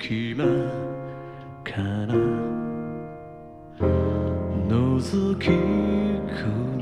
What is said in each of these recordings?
隙間から覗き込む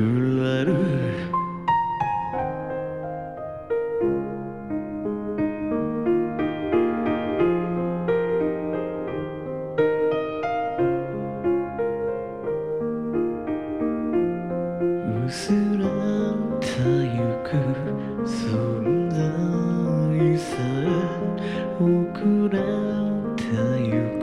れる。薄らったゆく存在さ遅らったゆく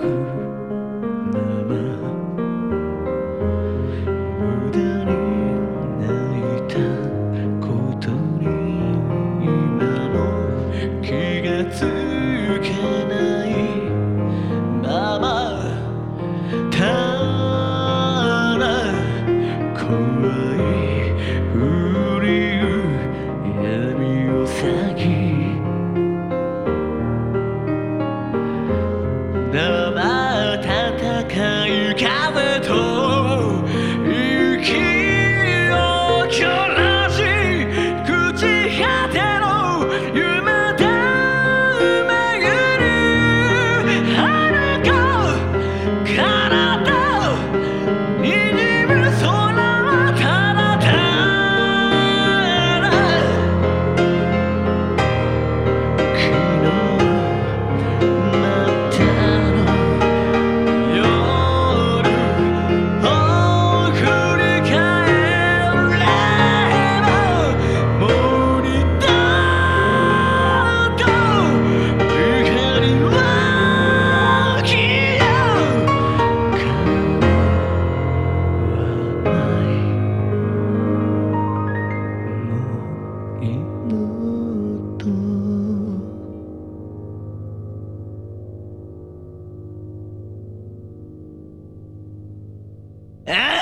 Ah!